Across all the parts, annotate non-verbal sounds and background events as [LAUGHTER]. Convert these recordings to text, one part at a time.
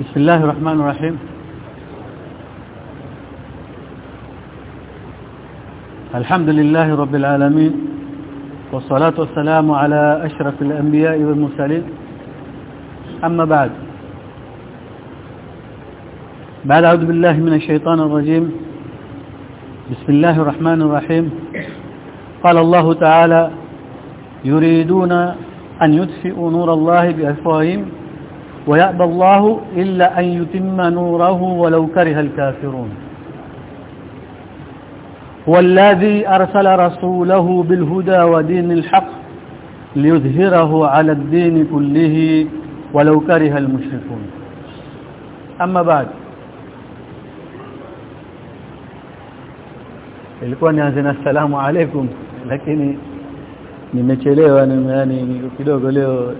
بسم الله الرحمن الرحيم. الحمد لله رب العالمين والصلاة والسلام على أشرف الأنبياء والمرسلين. أما بعد بعد أعوذ بالله من الشيطان الرجيم. بسم الله الرحمن الرحيم. قال الله تعالى يريدون أن يطفئوا نور الله بأفواههم ويأبى الله إلا أن يتم نوره ولو كره الكافرون. والذي أرسل رسوله بالهدى ودين الحق ليظهره على الدين كله ولو كره المشركون. أما بعد nianze na salamu alaikum lakini nimechelewa yani kidogo leo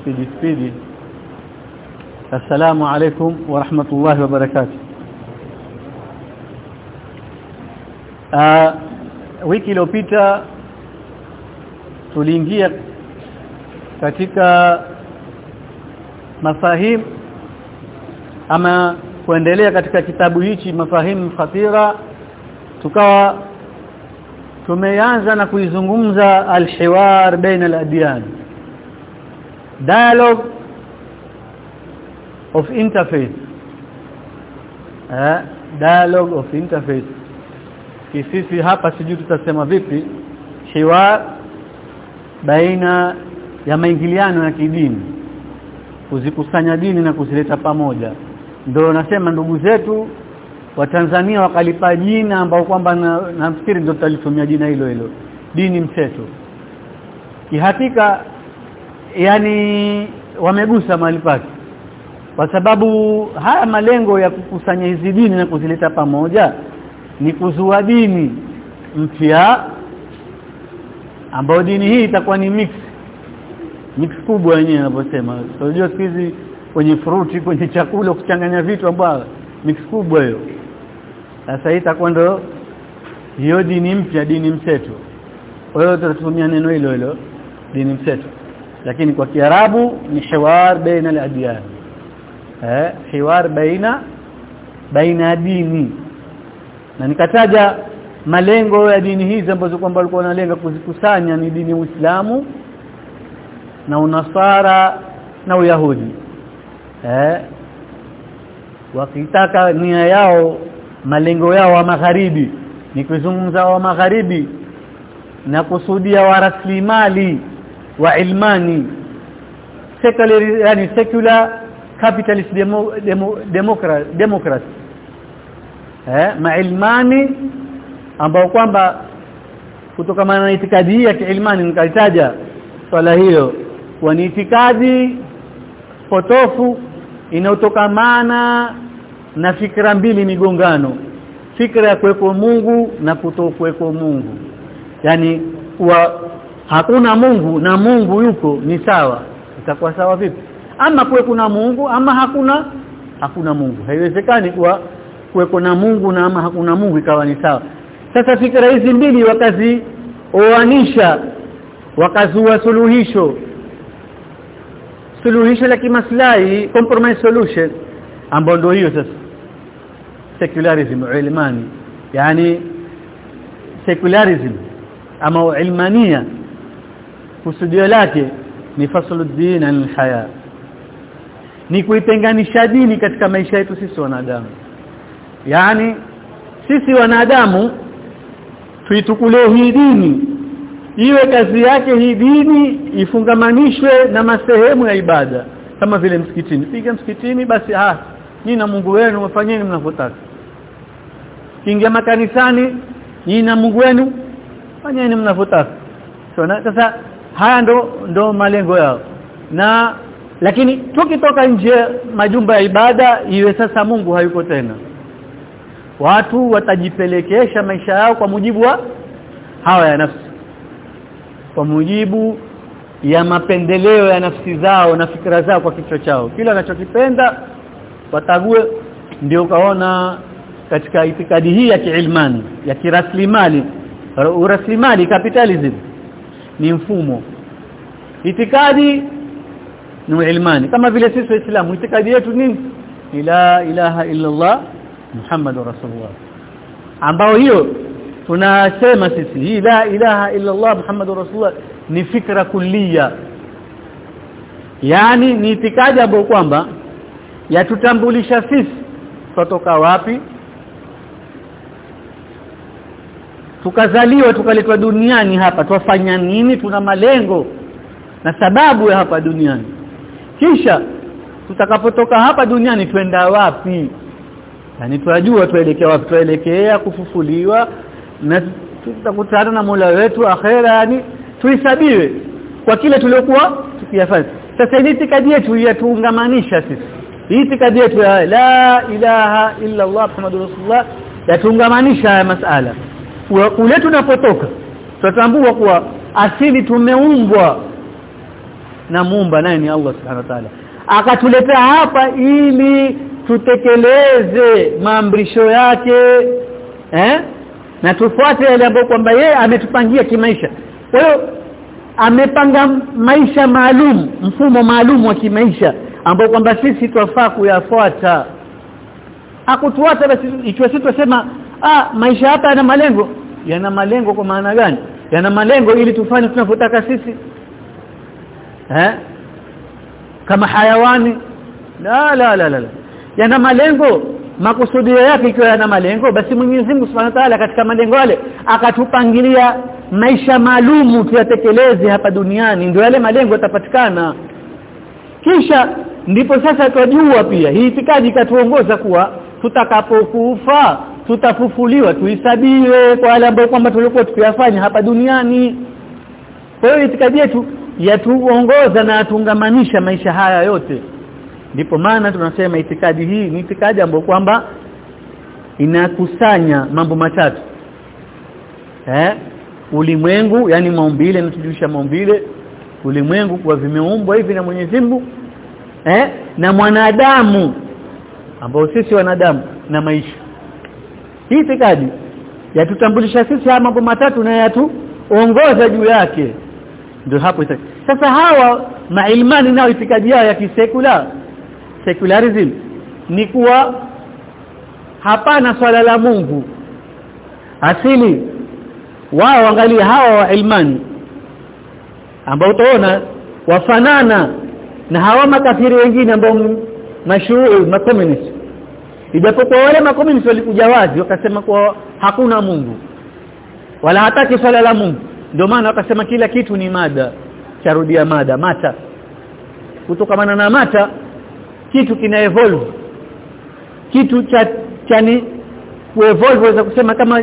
spidi spidi assalamu alaikum wa rahmatullahi wa barakatuh. Uh, wiki iliyopita tuliingia katika mafahim ama kuendelea katika kitabu hichi mafahimu khatira. Tukawa tumeanza na kuizungumza alhiwar baina aladyan dialogue of interface. Eh? Dialogue of interface. Kisisi hapa sijui tutasema vipi hiwa baina ya maingiliano ya kidini kuzikusanya dini na kuzileta pamoja. Ndio nasema ndugu zetu wa Tanzania wakalipa jina ambao kwamba nafikiri na ndio tutalitumia jina hilo hilo. Dini mseto. Kihakika yani wamegusa mahali pake. Kwa sababu haya malengo ya kukusanya hizi dini na kuzileta pamoja ni kuzua dini mpya ambayo dini hii itakuwa ni mix mix kubwa yenyewe anavyosema unajua so, hizi kwenye fruti kwenye chakula kuchanganya vitu ambavyo mix kubwa hiyo. Sasa hii itakuwa ndo hiyo dini mpya dini mseto. Kwa hiyo tutatumia neno hilo hilo dini mseto lakini kwa kiarabu ni hiwar baina al-adyan. Eh hiwar baina baina dini. Na nikataja malengo ya dini hizi ambazo kwamba walikuwa wanalenga kuzikusanya ni dini Uislamu na unasara na uyahudi. Eh wakitaka nia yao malengo yao wa magharibi ni kuzungumza wa magharibi na kusudia wa rasilimali wa ilmani. Secular yani secular capitalist demo, demo, democracy democracy. Eh mailmani ambao kwamba kutokana na itikadi ya kiilmani nikaitaja swala hilo kwa ni itikadi potofu inayotokamana na fikra mbili migongano. Fikra ya kuweko Mungu na kutokuweko Mungu. Yani hakuna Mungu na Mungu yuko ni sawa. Itakuwa sawa vipi? Ama kuwe kuna Mungu ama hakuna hakuna Mungu. Haiwezekani kuwa kuweko na Mungu na ama hakuna Mungu ikawa ni sawa. Sasa fikra hizi mbili wakazi oanisha wakazua suluhisho. Suluhisho la kimaslahi compromise solution ambao ndio hiyo sasa. Secularism ilmani yani secularism ama ilmania kusudio lake ni faslu alhaya. Ni kuitenganisha dini katika maisha yetu sisi wanadamu. Yani sisi wanadamu tuitukulie hii dini. Iwe kazi yake hii dini ifungamanishwe na masehemu ya ibada. Kama vile msikitini. Piga msikitini basi ah ni na Mungu wenu mfanyeni mnavyotaka. Kiingia makanisani ni na Mungu wenu fanyeni mnavyotaka. Sasa haya ndo ndo malengo yao. Na lakini tukitoka nje majumba ya ibada iwe sasa Mungu hayuko tena. Watu watajipelekesha maisha yao kwa mujibu wa hawa ya nafsi. Kwa mujibu ya mapendeleo ya nafsi zao na fikra zao kwa kichwa chao. Kila anachokipenda watague ndio kaona katika itikadi hii ya kiilmani ya kiraslimali uraslimali capitalism ni mfumo. Itikadi ni ilmani. Kama vile sisi waislamu itikadi yetu nini la ilaha illa Allah Muhammadur Rasulullah. Ambao hiyo tunasema sisi hii la ilaha illa Allah Muhammadur Rasulullah ni fikra kulia yani ni itikadi ambayo kwamba yatutambulisha sisi tutoka wapi tukazaliwa tukaletwa duniani hapa twafanya nini? Tuna malengo na sababu ya hapa duniani. Kisha tutakapotoka hapa duniani twenda wapi? Yani tunajua tuelekea wapi? Tuelekea kufufuliwa na tutakutana na Mola wetu akhera yani tuhesabiwe kwa kile tuliokuwa tukiyafanya. Sasa hii itikadi yetu yatuungamanisha sisi. Hii itikadi yetu ya la ilaha illa Allah Muhammadur Rasulullah yatuungamanisha haya masala kule tunapotoka tutatambua kuwa asili tumeumbwa na muumba naye ni Allah subhanahu wa ta'ala. Akatuleta hapa ili tutekeleze maamrisho yake eh? Na tufuate yale ambayo kwamba yeye ametupangia kimaisha. Kwa hiyo amepanga maisha maalum mfumo maalum wa kimaisha ambao kwamba sisi twafaa kuyafuata. Akutuata basi ikiwa sisi tusema ah maisha hapa yana malengo yana malengo kwa maana gani? Yana malengo ili tufanye tunavyotaka sisi. Eh kama hayawani? La la la la. Yana malengo. Makusudio yake ikiwa yana malengo basi Mwenyezi Mungu Subhanahu wa Ta'ala katika malengo yale akatupangilia maisha maalumu tuyatekeleze hapa duniani ndio yale malengo yatapatikana. Kisha ndipo sasa twajua pia hii itikadi ikatuongoza kuwa tutakapokufa tutafufuliwa tuhesabiwe kwa wale ambao kwamba tulikuwa tukiyafanya hapa duniani. Kwa hiyo itikadi yetu yatuongoza na atungamanisha maisha haya yote. Ndipo maana tunasema itikadi hii ni itikadi ambayo kwamba inakusanya mambo matatu. Eh? Ulimwengu yani maumbile inatujulisha maumbile. Ulimwengu kwa vimeumbwa hivi na Mwenyezi Mungu eh? Na mwanadamu ambao sisi wanadamu na maisha hii itikadi yatutambulisha sisi haya mambo matatu na yatuongoza juu yake. Ndio hapo itikadi. sasa hawa mailmani nao itikadi yao ya kisekula secularism ni kuwa hapana swala la Mungu. Asili wao angalia hawa wa ilmani ambao utaona wafanana na hawa makafiri wengine ambao mashuhuri makomunist ijapokuwa wale makomunist walikuja wazi wakasema kwa hakuna Mungu. Wala hataki swala la Mungu. Ndio maana wakasema kila kitu ni mada. Charudia mada mata. Kutokamana na mata kitu kina evolve. Kitu cha chani kuevolve waweza kusema kama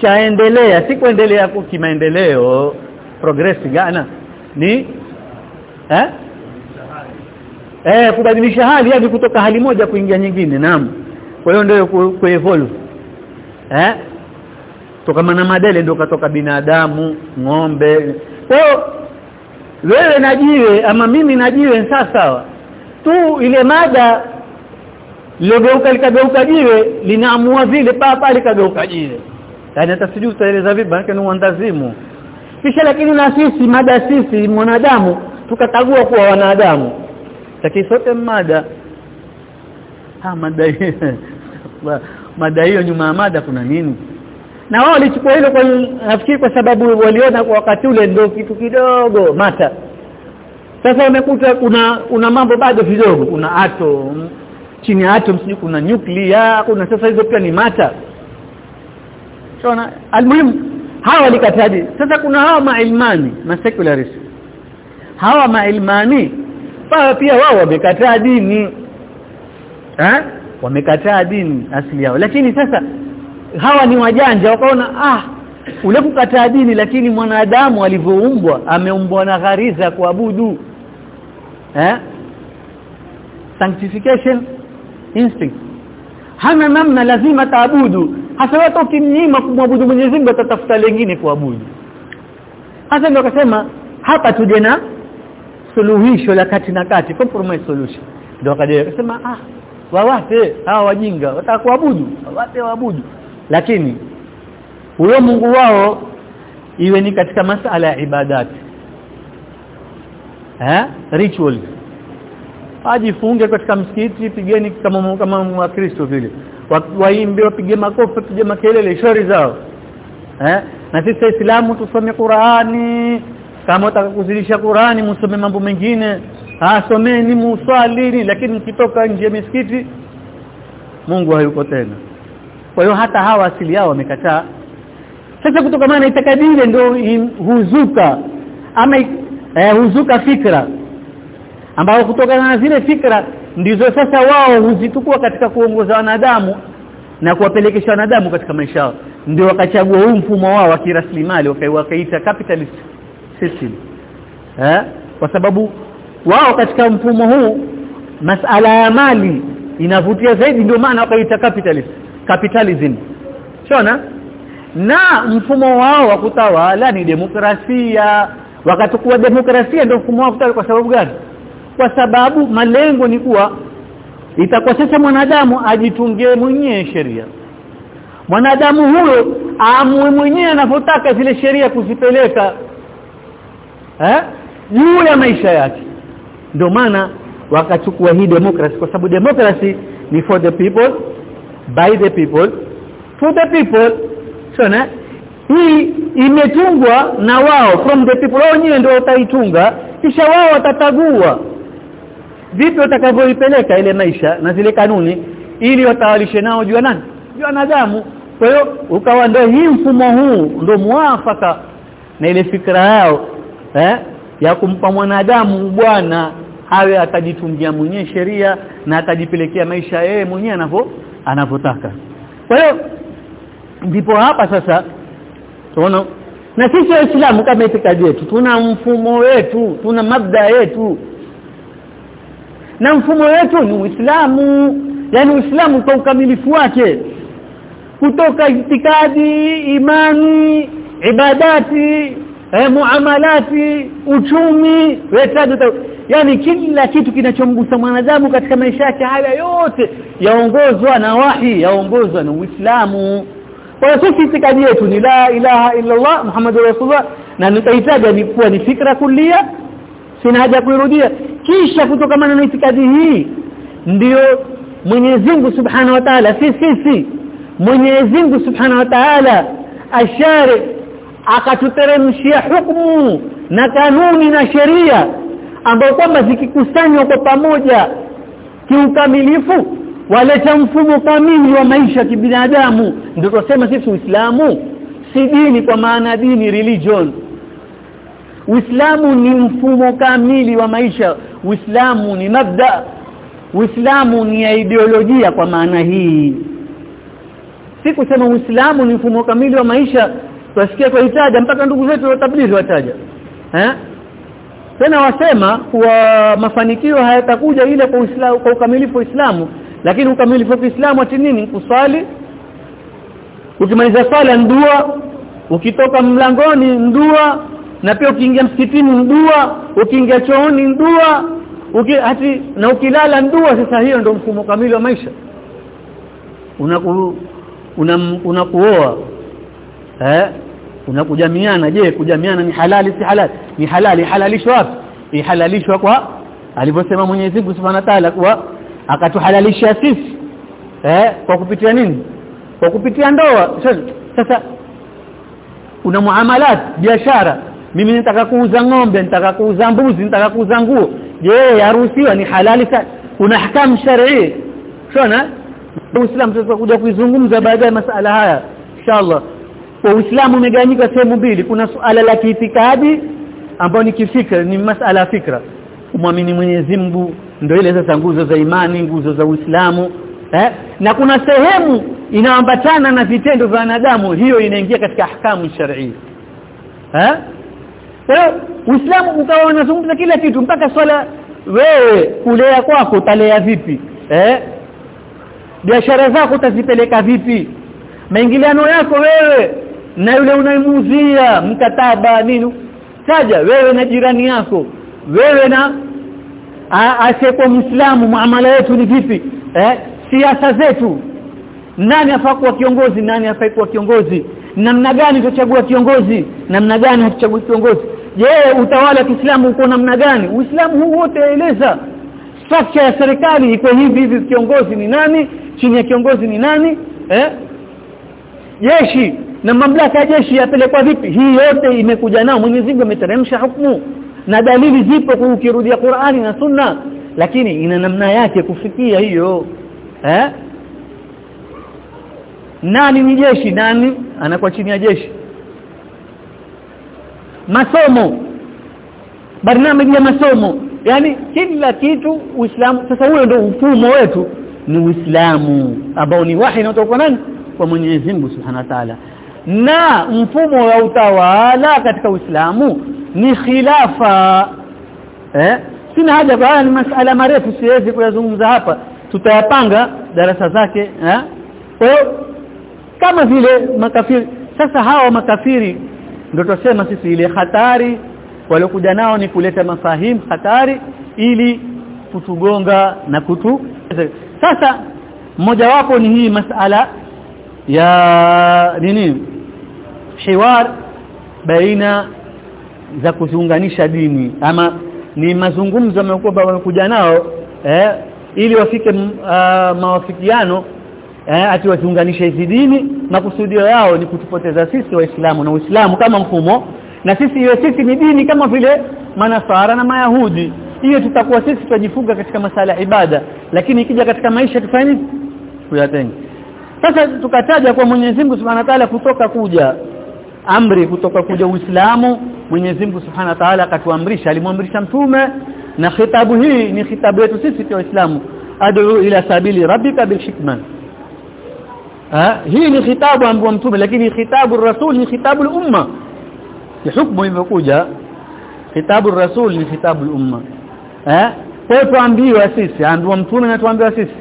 chaendelea si kuendelea kwa kimaendeleo progress gana ni eh? Eh kubadilisha hali hadi kutoka hali moja kuingia nyingine naam kwa hiyo ndio kuevolve eh? Kutokana na madele ndio katoka binadamu ng'ombe. Kwa hiyo wewe na jiwe ama mimi na jiwe sawa tu ile mada logeuka likageuka jiwe linaamua vile pa pale kageuka jiwe. Yani hata sijui utaeleza vipi maana ni uandazimu. Kisha lakini na sisi mada sisi mwanadamu tukatagua kuwa wanadamu. Lakini sote mada [LAUGHS] mada hiyo nyuma ya mada kuna nini? Na wao walichukua hilo kwa nafikiri kwa sababu waliona kwa wakati ule ndio kitu kidogo mata sasa umekuta kuna una mambo bado vidogo kuna atom chini ya atom sijui kuna nuclear kuna sasa hizo pia ni mata Shona almuhimu hawa walikataji sasa kuna hawa mailmani ma secularists hawa mailmani pia wao wamekataa dini eh wamekataa dini asili yao. Lakini sasa hawa ni wajanja wakaona ah ule kukataa dini lakini mwanadamu alivyoumbwa ameumbwa na ghariza kuabudu. Eh sanctification instinct. Hana namna lazima taabudu hasa watu ukimnyima kumwabudu Mwenyezi Mungu atatafuta lengine kuabudu. Hasa ndio akasema hapa tuje na suluhisho la kati na kati compromise solution. Ndio akaja akasema ah wawate hawa wajinga watakuabudu wawape waabudu. Lakini huyo Mungu wao iwe ni katika masala ya ibadati. Eh ritual. Ajifunge katika msikiti pigeni kama kama wakristo vile. Waimbe wapige makofi wapige makelele shauri zao. Eh na sisi waislamu tusome Qur'ani. Kama utakuzidisha Qur'ani msome mambo mengine ah someni muswalini lakini mkitoka nje misikiti Mungu hayuko tena. Kwa hiyo hata hawa asili yao wamekataa. Sasa kutokamana na itakadiri ndio huzuka ama eh, huzuka fikra ambao kutokana na zile fikra ndizo sasa wao huzitukua katika kuongoza wanadamu na kuwapelekesha wanadamu katika maisha yao. Ndio wakachagua huu mfumo wao wa kiraslimali wakaita capitalist system. Eh? Kwa sababu wao katika mfumo huu masala ya mali inavutia zaidi ndio maana wakaita capitalist capitalism. Shona? Na mfumo wao wa kutawala ni demokrasia. Wakatakuwa demokrasia ndio mfumo wao kwa sababu gani? Kwa sababu malengo ni kuwa itakuwa sasa mwanadamu ajitungie mwenyewe sheria. Mwanadamu huyo aamue mwenyewe anavyotaka zile sheria kuzipeleka eh juu ya maisha yake ndio maana wakachukua hii democracy kwa sababu democracy ni for the people by the people for the people. Sona hii imetungwa na wao from the people. Wao wenyewe ndio wataitunga kisha wao watatagua. Vipi watakavyoipeleka ile maisha na zile kanuni ili watawalishe nao jua nani? Jua wanadamu. Kwa hiyo ukawa ndio hii mfumo huu ndio muafaka na ile fikra yao eh ya kumpa mwanadamu bwana awe atajitungia mwenyewe sheria na atajipelekea maisha yeye mwenyewe anavyo anavyotaka. Kwa hiyo ndipo hapa sasa tuona na sisi waislamu kama itikadi yetu tuna mfumo wetu tuna mabda yetu. Na mfumo wetu ni Uislamu yani Uislamu kwa ukamilifu wake kutoka itikadi imani ibadati eh, muamalati uchumi wetaje yani kila kitu kinachomgusa mwanadamu katika maisha yake haya yote yaongozwa na wahi yaongozwa na Uislamu. Kwa sisi itikadi yetu ni la ilaha illa Allah Muhammadur Rasulullah na nitahitaji ni kuwa ni fikra kulia sina haja kuirudia. Kisha kutokana na itikadi hii ndio Mwenyezi Mungu Subhanahu wa Ta'ala si sisi Mwenyezi Mungu Subhanahu wa Ta'ala ashari akatuteremshia hukumu na kanuni na sheria ambayo kwamba zikikusanywa kwa pamoja kiukamilifu waleta mfumo kamili wa maisha kibinadamu. Ndio tunasema sisi Uislamu si dini kwa maana dini religion. Uislamu ni mfumo kamili wa maisha. Uislamu ni mabda. Uislamu ni ideolojia kwa maana hii. Si kusema Uislamu ni mfumo kamili wa maisha. Tusikie kwa itaja mpaka ndugu zetu wa tablighi wataja. Eh tena wasema kuwa mafanikio hayatakuja ile kwa Uislamu kwa ukamilifu Uislamu lakini ukamilifu wa Uislamu ati nini? Kusali ukimaliza sala ndua ukitoka mlangoni ndua na pia ukiingia msikitini ndua ukiingia chooni ndua uki ati na ukilala ndua sasa hiyo ndio mfumo kamili wa maisha. Unaku unakuoa una eh unakujamiana je kujamiana ni halali si halali? Ni halali halalishwa wapi? Ihalalishwa kwa alivyosema Mwenyezi Mungu Subhanahu wa Ta'ala kwa akatuhalalisha sisi. Eh kwa kupitia nini? Kwa kupitia ndoa. Sasa una muamalat biashara. Mimi nitaka kuuza ng'ombe nitaka kuuza mbuzi nitaka kuuza nguo. Je yaruhusiwa ni halali kuna hukumu shar'i shona? Uislamu tutakuja kuizungumza baadaye masala haya. Inshallah kwa Uislamu umegawanyika sehemu mbili. Kuna suala la kiitikadi ambao ni kifikra ni masala ya fikra. Kumwamini Mwenyezi Mungu ndio ile sasa nguzo za imani nguzo za Uislamu eh? na kuna sehemu inaambatana na vitendo vya wanadamu. Hiyo inaingia katika ahkamu shar'i eh? Kwa Uislamu ukawa unazungumza kila kitu mpaka swala wewe kulea kwako utalea vipi eh? Biashara zako utazipeleka vipi? Maingiliano yako wewe na yule unayemuuzia mkataba nini? Taja wewe na jirani yako. Wewe na asiyekuwa muislamu muamala yetu ni vipi? Eh siasa zetu. Nani afaa kuwa kiongozi? Nani afai kuwa kiongozi? Namna gani tutachagua kiongozi? Namna gani hatuchagui kiongozi? Je utawala wa Kiislamu uko namna gani? Uislamu huu wote eleza. Structure ya serikali iko hivi hivi. Kiongozi ni nani? Chini ya kiongozi ni nani? Eh? Jeshi na mamlaka ya jeshi yapelekwa vipi? Hii yote imekuja nao. Mwenyezi Mungu ameteremsha hukumu. Na dalili zipo ukirudia Qur'ani na Sunna. Lakini ina namna yake kufikia hiyo. Eh? Nani ni jeshi? Nani? Anakuwa chini ya jeshi. Masomo. Barnamiji ya masomo. Yani kila kitu Uislamu. Sasa huo ndio mfumo wetu. Ni Uislamu. Ambao ni wahi na kwa nani? Kwa Mwenyezi Mungu Subhanahu wa Ta'ala na mfumo wa utawala katika Uislamu ni khilafa. Eh? Sina haja kwa ni masala marefu siwezi kuyazungumza hapa. Tutayapanga darasa zake eh? Kwa kama vile makafiri sasa hawa makafiri ndio tusema sisi ile hatari waliokuja nao ni kuleta mafahimu hatari ili kutugonga na kutu. Sasa mmoja wapo ni hii masala ya nini hiwar baina za kuziunganisha dini. Ama ni mazungumzo amekuwa wamekuja nao eh, ili wafike uh, mawafikiano eh, ati waziunganishe hizi dini na kusudio yao ni kutupoteza sisi waislamu na uislamu kama mfumo. Na sisi hiyo sisi ni dini kama vile manasara na mayahudi hiyo tutakuwa sisi tujifunga katika masala ya ibada. Lakini ikija katika maisha tufanye kuyatenga sasa tukataja kwa Mwenyezi Mungu Subhanahu wa Ta'ala kutoka kuja amri kutoka kuja Uislamu Mwenyezi Mungu Subhanahu wa Ta'ala akatuamrisha alimwamrisha mtume. Na khitabu hii ni khitabu yetu sisi kwa Uislamu ad'u ila sabili rabbika bil hikma. Ha? Hii ni khitabu ambayo mtume lakini khitabu rasul ni khitabu umma ni hukumu imekuja khitabu rasul ni khitabu umma eh tuambiwa sisi ambiwa mtume na tuambiwa sisi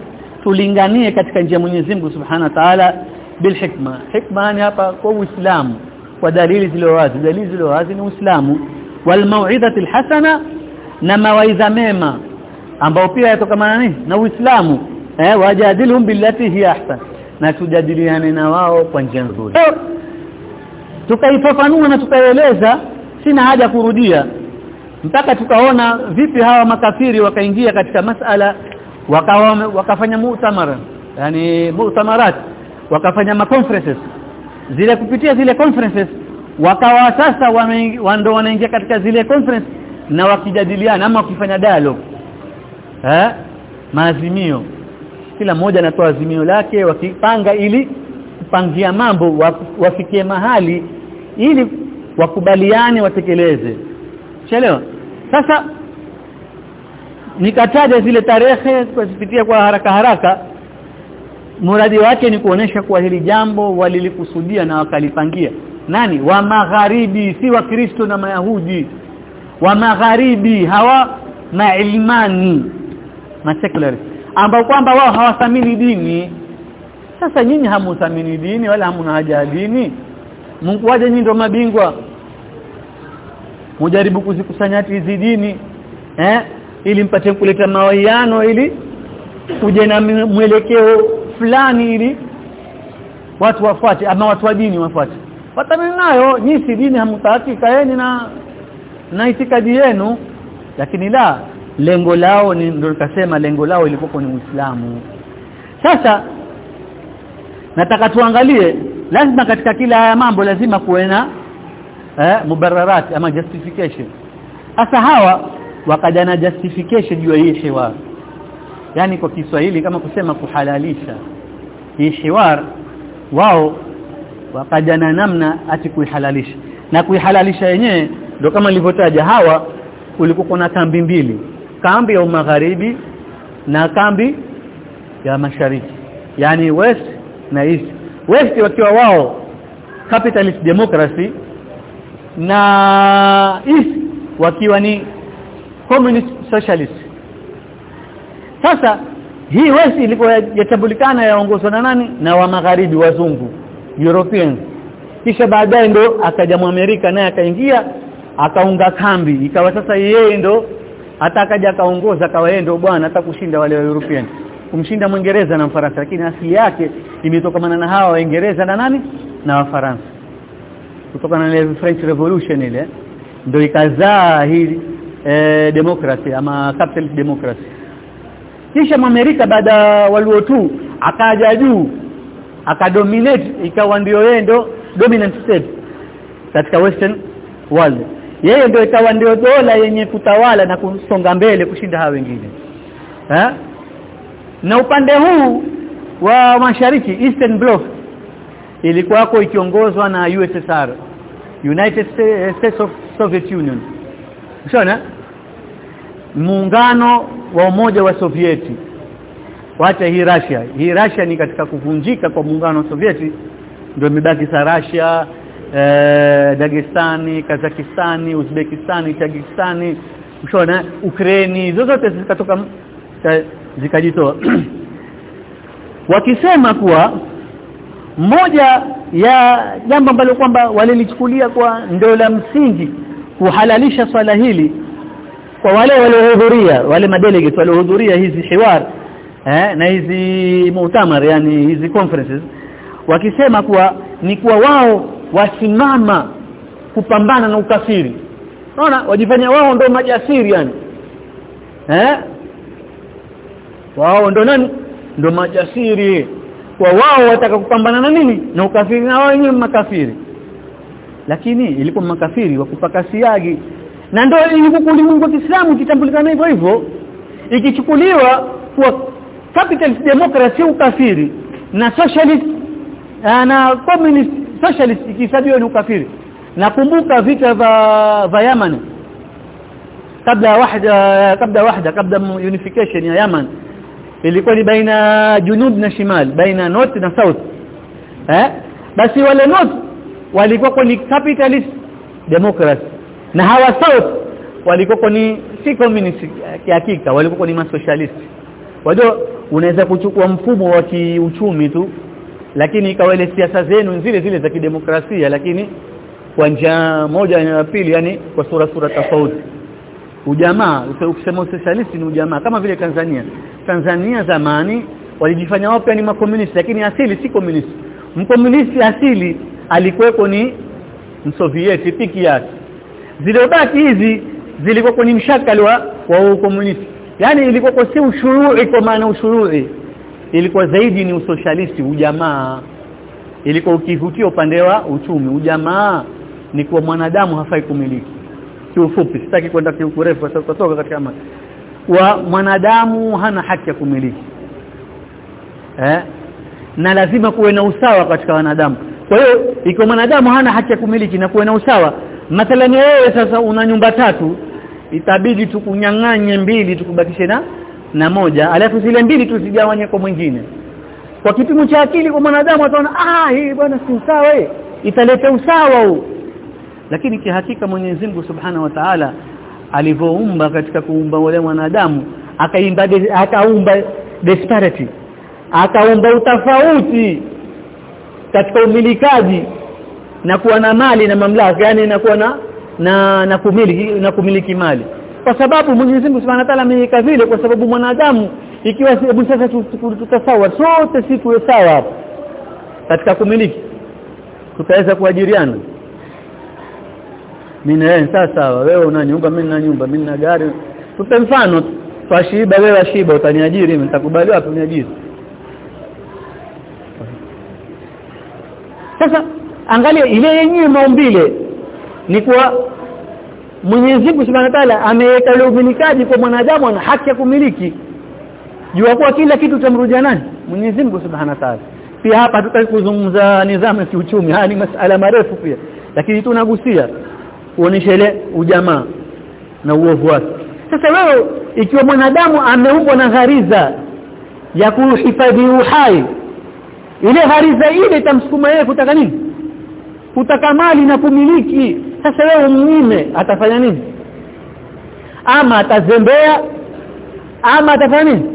tulinganie katika njia Mwenyezi Mungu Subhanahu wa Ta'ala bil hikma. Hikma ni hapa kwa Uislamu kwa dalili zilizowazi. Wazi dalili zilizowazi wazi ni Uislamu. Wal mau'izati hasana na mawaidha mema ambao pia yatokamana nini? Na Uislamu. Eh wajadilhum billati hiya ahsan na tujadiliane na wao kwa njia nzuri. Tukaifafanua na tukaeleza sina haja kurudia mpaka tukaona vipi hawa makafiri wakaingia katika masala wakafanya mu'tamara yani mu'tamarat wakafanya ma conferences zile kupitia zile conferences. Wakawa sasa ndo wanaingia katika zile conference na wakijadiliana ama wakifanya dialogue. Eh maazimio. Kila mmoja anatoa azimio lake wakipanga ili kupangia mambo wafikie mahali ili wakubaliane watekeleze. Chelewa sasa nikataja zile tarehe kwa kwa haraka haraka muradi wake ni kuonesha kuwa hili jambo walilikusudia na wakalipangia. Nani? Wa magharibi si wa Kristo na Mayahudi. Wa magharibi hawa mailmani. Masecular ambao kwamba wao hawathamini dini. Sasa nyinyi hamuthamini dini wala hamuna haja ya dini. Mungu waje nyinyi ndio mabingwa. Mujaribu kuzikusanya hizi dini eh? Ili mpate kuleta mawaiano ili kuje na mwelekeo fulani ili watu wafuate ama watu wa dini wafuate. Patana nayo nyinyi dini hamtaki kaeni na na itikadi yenu. Lakini la lengo lao ni ndio nikasema lengo lao ilikuwa ni Uislamu. Sasa nataka tuangalie lazima katika kila haya mambo lazima kuwe na eh mubararat ama justification. Hasa hawa wakaja na justification juu ya hii hiwar yani kwa Kiswahili kama kusema kuhalalisha. Hii hiwar wao wakaja na namna ati kuihalalisha. Na kuihalalisha yenyewe ndio kama nilivyotaja hawa kulikuwa na kambi mbili. Kambi ya magharibi na kambi ya mashariki. Yani west na east. West wakiwa wao capitalist democracy na east wakiwa ni communist socialist sasa hii west ilikuwa yaongozwa na nani? Na wa magharibi wazungu Europeans. Kisha baadaye ndo akaja Amerika naye akaingia akaunga kambi. Ikawa sasa yeye ndo hata akaja akaongoza akawa yeye ndo bwana hata kushinda wale wa European kumshinda Mwingereza na Mfaransa lakini asili yake imetokana na hawa Waingereza na nani? Na Wafaransa. Kutokana na ile French Revolution ile ndio ikazaa hii eh, democracy ama capitalist democracy kisha mamerika baada walio tu akaja juu akadominate ikawa ndio yeye ndo dominant state katika western world. Yeye ndio ikawa ndio dola yenye kutawala na kusonga mbele kushinda hao wengine. Ha? na upande huu wa mashariki Eastern Bloc ilikuwako ikiongozwa na USSR United States of Soviet Union. Unaona muungano wa umoja wa Sovieti wacha hii Russia. Hii Russia ni katika kuvunjika kwa muungano wa Sovieti ndio imebaki sa Russia eh, Dagestani Kazakistani Uzbekistani Tajikistani ushona Ukraini zote zikatoka zikajitoa. [CLEARS THROAT] Wakisema kuwa moja ya jambo ambalo kwamba walilichukulia kwa ndio la msingi kuhalalisha swala hili kwa wale waliohudhuria wale madelegates waliohudhuria hizi hiwar eh, na hizi muhtamar yani hizi conferences wakisema kuwa ni kuwa wao wasimama kupambana na ukafiri. Unaona wajifanya wao ndio majasiri yani. Eh? Wao ndio nani? Ndio majasiri. Kwa wao wataka kupambana na nini? Na ukafiri na wao wenyewe makafiri. Lakini ilikuwa makafiri wakupaka siagi na ndio huku ulimwengu wa Kiislamu kitambulikana hivyo hivyo. Ikichukuliwa kwa capitalist democracy ukafiri na socialist na communist socialist ikisabiwa ni ukafiri. Nakumbuka vita vya vya Yemen. Kabla wahda kabla wahda kabla unification ya Yemen ilikuwa ni baina junub na shimal baina north na south. Eh basi wale north walikuwa ni capitalist democracy na hawa south walikuwa ni si communist hakika walikoko ni masocialist. Wajua unaweza kuchukua mfumo wa kiuchumi tu lakini ikawa ile siasa zenu zile zile za kidemokrasia lakini kwa njia moja na pili yani kwa sura sura tofauti. Ujamaa ukisema socialist ni ujamaa kama vile Tanzania. Tanzania zamani walijifanya wao pia ni makomunisti lakini asili si komunisti mkomunisti asili alikuweko ni msovieti piki yake zilizobaki hizi zilikuwa kwenye mshakali wa wa ukomunisti yani ilikuwa si ushuru'i kwa maana ushuru'i. Ilikuwa zaidi ni usoshalisti ujamaa. Ilikuwa ukivutia upande wa uchumi ujamaa ni kwa mwanadamu hafai kumiliki. Kiufupi sitaki kwenda kiurefu kutoka katika mada wa mwanadamu hana haki ya kumiliki. Eh? Na lazima kuwe na usawa katika wanadamu. Kwa hiyo ikiwa mwanadamu hana haki ya kumiliki na kuwe na usawa mathalani wewe sasa una nyumba tatu itabidi tukunyang'anye mbili tukubakishe na na moja. Alafu zile mbili tuzigawanye kwa mwingine. Kwa kipimo cha akili kwa mwanadamu ataona ah hii bwana si sawa italeta usawa huu. Lakini kihakika Mwenyezi Mungu Subhanahu wa Ta'ala alivyoumba katika kuumba wale wanadamu akaimba akaumba disparity akaumba utafauti katika umilikaji na kuwa na mali na mamlaka yani na kuwa na na na kumiliki na kumiliki mali. Kwa sababu Mwenyezi Mungu Subhanahu wa Ta'ala ameweka vile kwa sababu mwanadamu ikiwa hebu sasa tutasawa sote siku tuwe sawa katika kumiliki. Tutaweza kuajiriana. Mimi na sasa wewe una nyumba mimi na nyumba mimi na gari. Tupe mfano twashiba wewe ashiba utaniajiri mimi nitakubali wapi uniajiri? Sasa angalia ile yenyewe maumbile. Ni kwa Mwenyezi Mungu Subhanahu wa Ta'ala ameweka umilikaji kwa mwanadamu ana haki ya kumiliki. Jua kuwa kila kitu tamrudia nani? Mwenyezi Mungu Subhanahu wa Ta'ala. Pia hapa hatutaki kuzungumza nidhamu ya kiuchumi haya ni masala marefu pia. Lakini tunagusia kuonesha ile ujamaa na uovu wake. Sasa wewe ikiwa mwanadamu ameumbwa na ghariza ya kuhifadhi uhai ile ghariza ile itamsukuma yeye kutaka nini kutaka mali na kumiliki. Sasa wewe mume atafanya nini? Ama atazembea? Ama atafanya nini?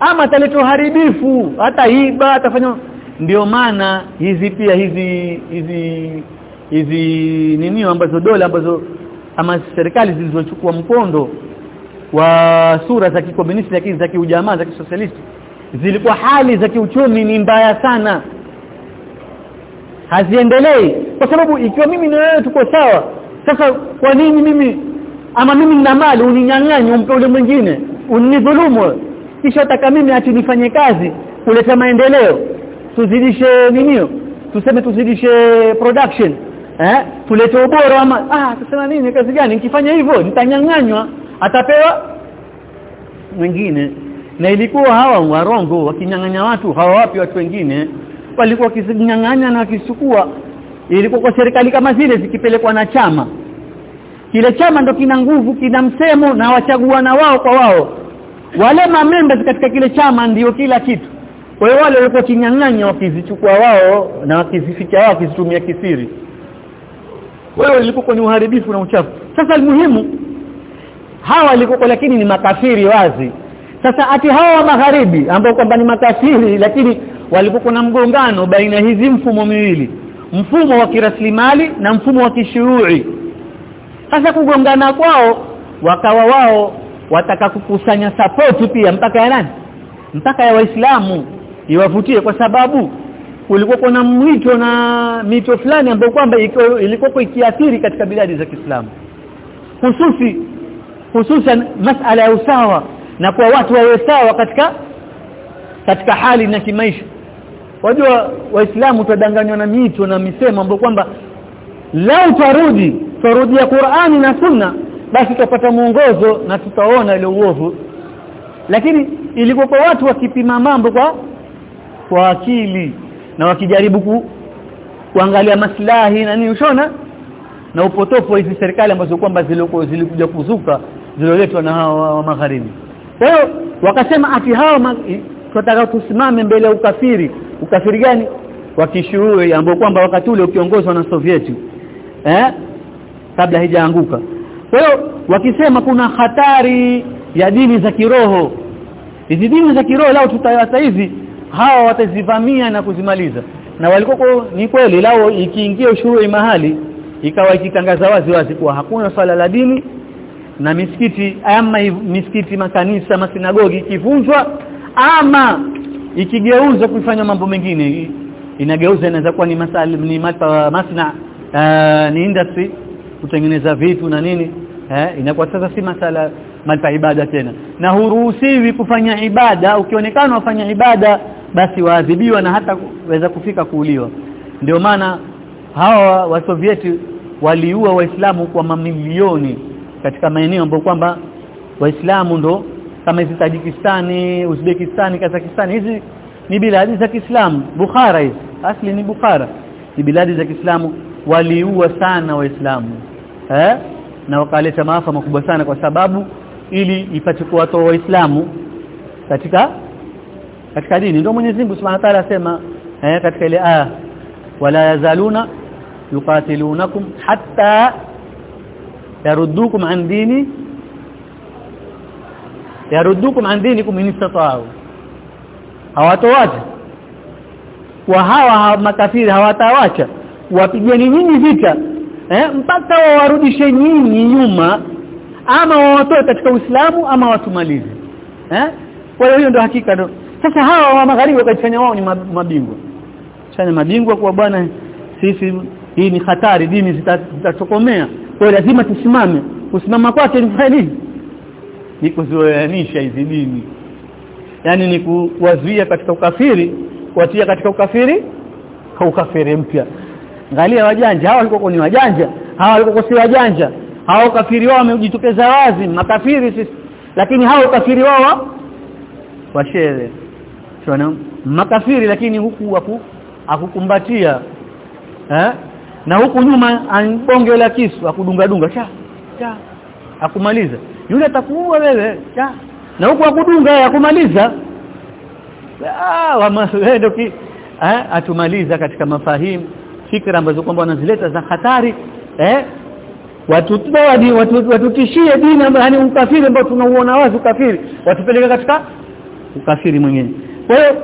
Ama ataleta uharibifu hata iba atafanya ndio maana hizi pia hizi hizi hizi nini ambazo dola ambazo ama serikali zilizochukua mkondo wa sura za kikomunisti lakini za kiujamaa za kisosialisti zilikuwa hali za kiuchumi ni mbaya sana haziendelei. Kwa sababu ikiwa mimi na wewe tuko sawa sasa kwa nini mimi ama mimi nina mali uninyang'anye umpe ule mwingine unidhulumu? Kisha taka mimi ati nifanye kazi kuleta maendeleo. Tuzidishe ninio tuseme tuzidishe production eh? Tulete ubora ama ah tusema nini kazi gani? Nikifanya hivyo nitanyang'anywa. Atapewa mwingine. Na ilikuwa hawa warongo wakinyang'anya watu hawa wapi watu wengine walikuwa wakinyang'anya na kisukua ilikuwa kwa serikali kama zile zikipelekwa na chama. Kile chama ndo kina nguvu kina msemo na wachagua na wao kwa wao. Wale mamemba katika kile chama ndiyo kila kitu. Kwa hiyo wale walikuwa kinyang'anya wakizichukua wao na wakizificha wao wakizitumia kisiri. Wewe ilikuwa ni uharibifu na uchafu. Sasa muhimu. Hawa walikuwa lakini ni makafiri wazi sasa ati hawa wa magharibi ambao kwamba ni makafiri lakini walikuwa na mgongano baina hizi mfumo miwili mfumo wa kiraslimali na mfumo wa kishuru'i sasa kugongana kwao wakawa wao wataka kukusanya support pia mpaka ya nani? Mpaka ya waislamu iwavutie kwa sababu kulikuwa kuna mwito na mito fulani ambayo kwamba ilikuwa ikiathiri katika biladi za Kiislamu. Hususi hususan masala ya usawa na kwa watu wawe sawa katika katika hali na kimaisha. Wajua waislamu tudanganywa na mito na misemo ambapo kwamba lau tarudi tarudi ya Qur'ani na Sunna basi tutapata mwongozo na tutaona ile uovu. Lakini ilikuwa kwa watu wakipima mambo kwa kwa akili na wakijaribu ku, kuangalia maslahi na nini ushona? Na upotofu hizi serikali ambazo kwamba zilikuja kuzuka zilioletwa na hawa wa magharibi kwa hiyo wakasema ati hawa tunataka tusimame mbele ya ukafiri. Ukafiri gani? Wa ambao kwamba wakati ule ukiongozwa na Sovieti eh? Kabla haijaanguka. Kwa hiyo wakisema kuna hatari ya dini za kiroho. Hizi dini za kiroho lao tutayata hizi hawa watazivamia na kuzimaliza. Na walikuwa ni kweli lao ikiingia ushuru mahali ikawa ikitangaza wazi wazi kuwa hakuna swala la dini na misikiti ama misikiti makanisa masinagogi ikivunjwa ama ikigeuza kufanya mambo mengine inageuza inaweza kuwa ni masal ni masna uh, ni industry kutengeneza vitu na nini eh inakuwa sasa si masala malipa ibada tena. Na huruhusiwi kufanya ibada ukionekana wafanya ibada basi waadhibiwa na hata waweza kufika kuuliwa. Ndio maana hawa wa Sovieti waliua waislamu kwa mamilioni katika maeneo ambapo kwamba waislamu ndo kama hizi Tajikistani, Uzbekistani, Kazakhstan hizi ni biladi za Kiislamu. Bukhara hizi. Asli ni Bukhara. Ni biladi za Kiislamu. Waliua sana waislamu. Eh? Na wakaleta maafa makubwa sana kwa sababu ili ipate kuwatoa waislamu katika katika dini. Ndio Mwenyezi Mungu Subhanahu wa Ta'ala asema eh katika ile aya wala yazaluna yuqatilunakum hatta yaruddukum an dini. Yaruddukum an dinikum kum inistatau hawatowacha. Wa hawa makafiri hawatawacha. Wapigeni nyinyi vita. Eh mpaka wawarudishe nyinyi nyuma. Ama wawatoe katika Uislamu ama watumalize. Eh kwa hiyo ndio hakika. Ndio sasa hawa wa magharibi wakajifanya wao ni mabingwa. Chanya mabingwa kwa bwana sisi hii ni hatari dini zitatokomea kwa lazima tusimame. Kusimama kwake ni nini? Ni kuzoeanisha hizi dini. Yani ni kuwazuia katika ukafiri kuatia katika ukafiri kwa ukafiri mpya. Angalia wajanja hawa walikuwa ni wajanja hawa walikuwa si wajanja. Hawa ukafiri wao wamejitokeza wazi makafiri sisi. Lakini hawa ukafiri wao washere tunaona makafiri lakini huku wakukumbatia eh na huku nyuma anibonge la kisu akudunga dunga cha cha akumaliza yule atakuua wewe cha. Na huku akudunga akumaliza ah ki eh atumaliza katika mafahimu fikra ambazo kwamba wanazileta za hatari eh. Watutoa tuwadi watu, watutishie dini yani ukafiri ambao tunauona wazi ukafiri watupeleka katika ukafiri mwingine. Kwa hiyo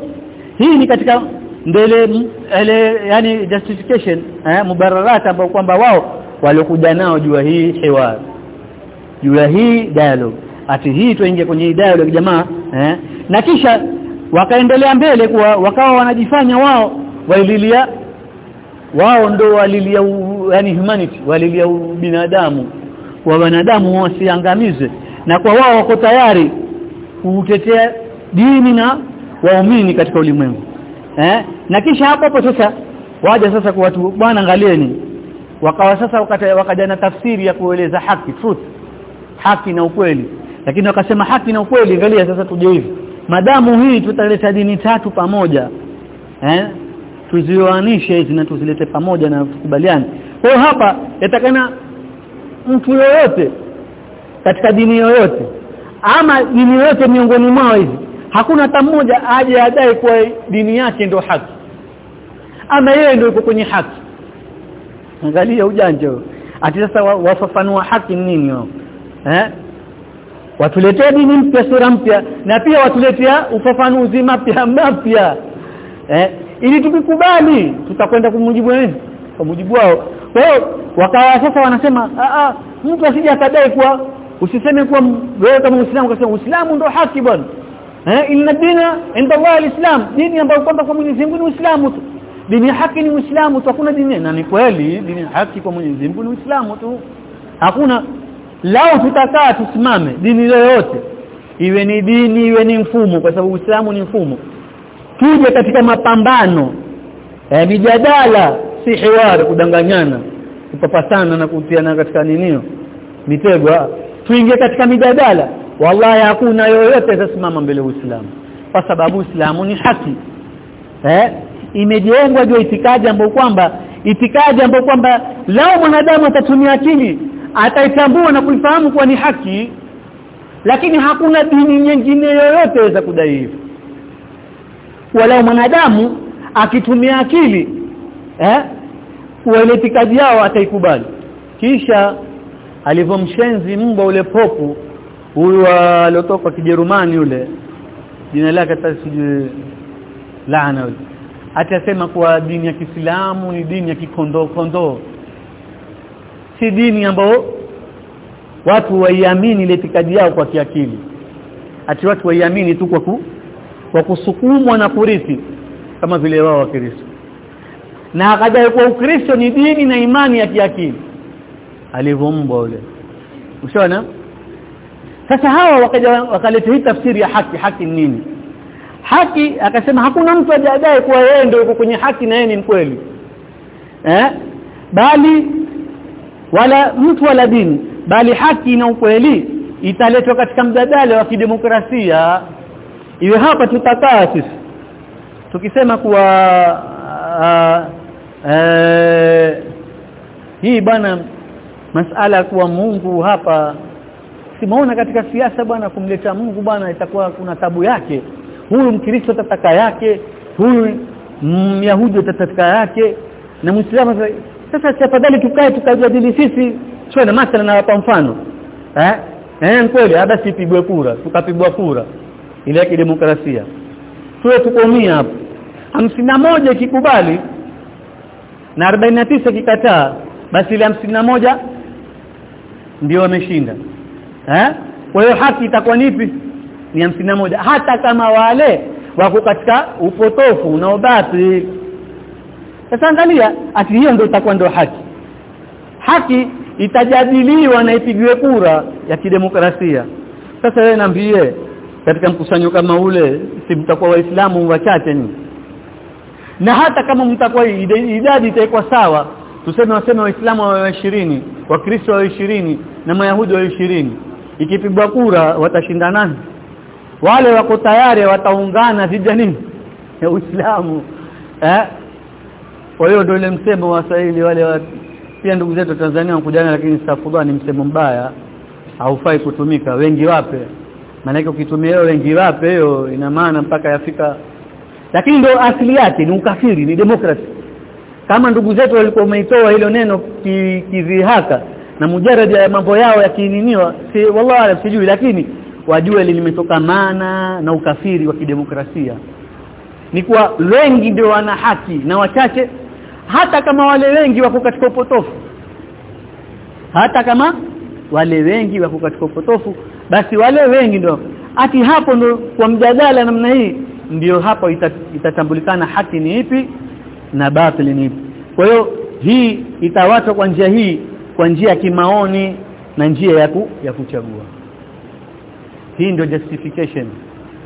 hii ni katika ndele ele yani justification eh mubararat ambao kwamba wao waliokuja nao juu hii hiwar juu hii dialogue. Ati hii tuingie kwenye hii dialogue jamaa eh. Na kisha wakaendelea mbele kuwa wakawa wanajifanya wao waililia wao ndo walilia yani humanity walilia binadamu. Wa wanadamu wasiangamize na kwa wao wako tayari kutetea dini na waumini katika ulimwengu eh? Na kisha hapo hapo sasa waje sasa kwa watu bwana angalieni. Wakawa sasa wakata, wakaja na tafsiri ya kueleza haki truth. Haki na ukweli. Lakini wakasema haki na ukweli angalia sasa tuje hivi. Madamu hii tutaleta dini tatu pamoja. Eh? Tuzioanishe hizi na tuzilete pamoja na tukubaliane. Kwa hiyo hapa yatakana mtu yoyote katika dini yoyote ama dini yoyote miongoni mwao hizi hakuna hata mmoja aje adai kwa dini yake ndio haki. Ama yeye ndio yuko kwenye haki. Angalia ujanja ati sasa wafafanua haki nini wao eh? Watuletee dini mpya sura mpya na pia watuletea ufafanuzi mapya mapya. Eh? Ili tukikubali tutakwenda kumjibu nini? Kwa mujibu wao. Kwa hiyo wakawa sasa wanasema a a mtu asije akadai kuwa usiseme kuwa wewe kama Muislamu ukasema Uislamu ndio haki bwana eh inna dina inda Allah alislam. Dini ambayo kwamba kwa Mwenyezi Mungu ni Uislamu tu. Dini haki ni Uislamu tu. Hakuna dini. Na ni kweli dini haki kwa Mwenyezi Mungu ni Uislamu tu. Hakuna. Lao tutakaa tusimame dini yoyote. Iwe ni dini iwe ni mfumo kwa sababu Uislamu ni mfumo. Tuje katika mapambano. Eh mijadala si hiwari kudanganyana kupapasana na kutiana katika ninio mitego. Tuingie katika mijadala wallahi hakuna yoyote atasimama mbele Uislamu. Kwa sababu Uislamu ni haki. Eh? Imejengwa juu itikadi ambayo kwamba itikadi ambayo kwamba lao mwanadamu atatumia akili ataitambua na kuifahamu kuwa ni haki. Lakini hakuna dini nyingine yoyote iweza kudai hivyo. Walao mwanadamu akitumia akili eh? Wale itikadi yao ataikubali. Kisha alivomshenzi mbwa ule popu huyu aliotoka kijerumani yule jina lake tasiji laana yule. Atasema kuwa dini ya Kiislamu ni dini ya kikondoo kondoo. Si dini ambayo watu waiamini ile itikadi yao kwa kiakili. Ati watu waiamini tu kwa ku, kwa kusukumwa na kurithi kama vile wao wa Kristo. Na akadai kwa Ukristo ni dini na imani ya kiakili. Alivyombwa ule ushaona sasa hawa wakaja wakaleta hii tafsiri ya haki haki nini? Haki akasema hakuna mtu ajadai kuwa yeye ndio yuko kwenye haki na yeye ni mkweli. Eh? Bali wala mtu wala dini bali haki na ukweli italetwa katika mjadala wa kidemokrasia. Iwe hapa tutakaa sisi tukisema kuwa uh, hii bana masala kuwa Mungu hapa simaona katika siasa bwana kumleta Mungu bwana itakuwa kuna tabu yake. Huyu mkristo tataka yake huyu myahudi tataka yake na muislamu sasa tafadhali tukae tukajadili sisi sio na masala na hapa mfano. Eh? Eh kweli hata sipigwe kura tukapigwa kura. Ile ya demokrasia tuwe tukomia hapo. Moja ikikubali na 49 kikataa basi ile moja ndio wameshinda eh? Kwa hiyo haki itakuwa nipi ni moja. Hata kama wale wako katika upotofu na ubati. Sasa angalia ati hiyo ndio itakuwa ndio haki. Haki itajadiliwa na ipigiwe kura ya kidemokrasia. Sasa wewe niambie katika mkusanyo kama ule si mtakuwa waislamu wachache ni? Na hata kama mtakuwa idadi itakuwa sawa tuseme waseme waislamu wa 20 wakristo wa 20 na mayahudi wa 20 ikipigwa kura watashinda nani? Wale wako tayari wataungana dhidi nini. [LAUGHS] Ya Uislamu. Eh? Kwa hiyo ndio ile msemo wa Waswahili wale wa pia ndugu zetu Tanzania wakujana lakini safudha ni msemo mbaya. Haufai kutumika. Wengi wape. Maana ukitumia hiyo wengi wape hiyo ina maana mpaka yafika. Lakini ndio asili yake ni ukafiri ni demokrasi. Kama ndugu zetu walikuwa umeitoa hilo neno kidhihaka na mujaradi ya mambo yao yakininiwa si wallahi sijui lakini wajue limetoka maana na ukafiri wa kidemokrasia. Ni kuwa wengi ndio wana haki na wachache hata kama wale wengi wako katika upotofu. Hata kama wale wengi wako katika upotofu basi wale wengi ndio ati hapo ndo kwa mjadala namna hii ndio hapo itatambulikana haki ni ipi na batili ni ipi. Kwa hiyo hii itawatwa kwa njia hii kwa njia ya kimaoni na njia ya, ku, ya kuchagua. Hii ndio justification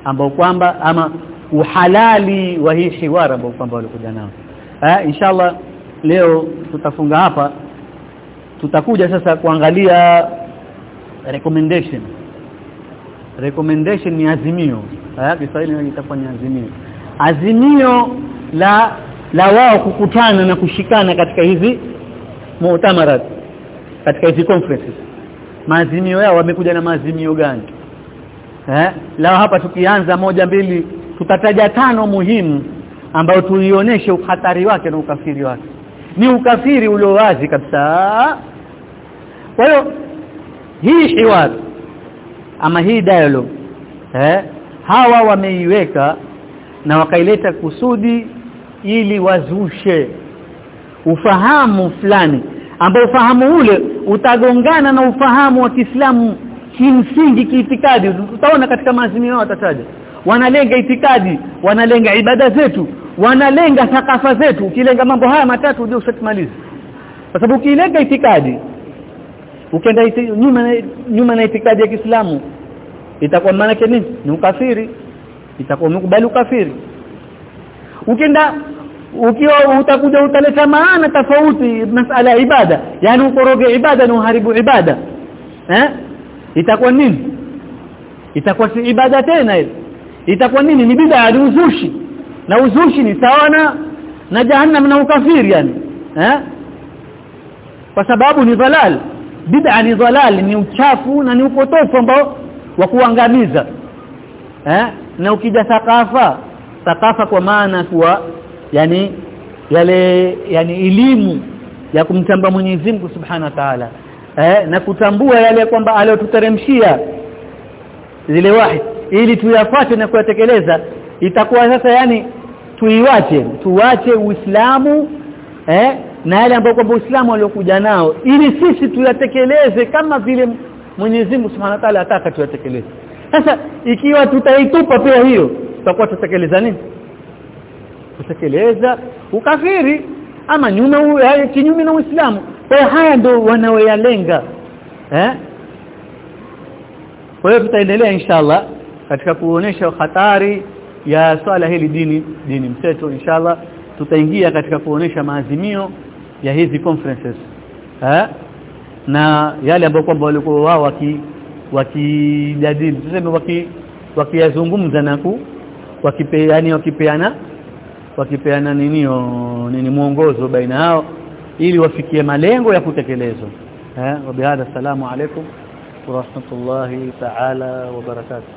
ambao kwamba ama uhalali wa hii hiwara ambao kwamba walikuja nao. Eh inshallah leo tutafunga hapa. Tutakuja sasa kuangalia recommendation. Recommendation ni azimio. Eh Kiswahili inaitwa ni azimio. Azimio la la wao kukutana na kushikana katika hizi muutamarat katika hizi conferences. Maazimio yao wamekuja na maazimio gani? Eh? Lao hapa tukianza moja mbili tutataja tano muhimu ambao tuionyeshe uhatari wake na ukafiri wake. Ni ukafiri ulio wazi kabisa. Kwa hiyo hii hiwar ama hii dialogue eh hawa wameiweka na wakaileta kusudi ili wazushe ufahamu fulani ambao ufahamu ule utagongana na ufahamu wa Kiislamu kimsingi kiitikadi. Utaona katika maazimio yao watataja. Wanalenga itikadi wanalenga ibada zetu wanalenga thakafa zetu. Ukilenga mambo haya matatu ndio ushatimaliza kwa sababu ukilenga itikadi ukienda iti, nyuma nyuma na itikadi ya Kiislamu itakuwa maana yake nini? Ni ukafiri. Itakuwa umekubali ukafiri. Ukienda ukiwa utakuja utaleta maana tofauti masala ya ibada. Yani ukoroge ibada na uharibu ibada. Eh? Itakuwa nini? Itakuwa si ibada tena ile. Itakuwa nini? Ni bid'a ni uzushi. Na uzushi ni sawa na na jahannam na ukafiri yani. Eh? Kwa sababu ni dhalal. Bid'a ni dhalal ni uchafu na ni upotofu ambao wa kuangamiza. Eh? Na ukija thakafa thakafa kwa maana kuwa yani yale yani elimu ya kumtamba Mwenyezi Mungu Subhanahu wa Ta'ala. Eh na kutambua yale kwamba aliyotuteremshia zile wahi ili tuyafuate na kuyatekeleza itakuwa sasa yani tuiwache tuwache Uislamu eh na yale ambayo kwamba Uislamu aliokuja nao ili sisi tuyatekeleze kama vile Mwenyezi Mungu Subhanahu wa Ta'ala ataka tuyatekeleze. Sasa ikiwa tutaitupa pia hiyo tutakuwa tutatekeleza nini kutekeleza ukafiri. Ama nyume kinyume na Uislamu. Kwa haya ndio wanaoyalenga eh? Kwa hiyo tutaendelea inshallah katika kuonesha hatari ya swala hili dini dini mseto inshallah. Tutaingia katika kuonesha maazimio ya hizi conferences eh? Na yale ambayo kwamba walikuwa wao waki wakijadili tuseme waki wakiyazungumza na ku wakipe yani wakipeana wakipeana ninio nini mwongozo baina yao ili wafikie malengo ya kutekelezwa. Eh wa bihadha salamu alaykum wa rahmatullahi ta'ala wa barakatuh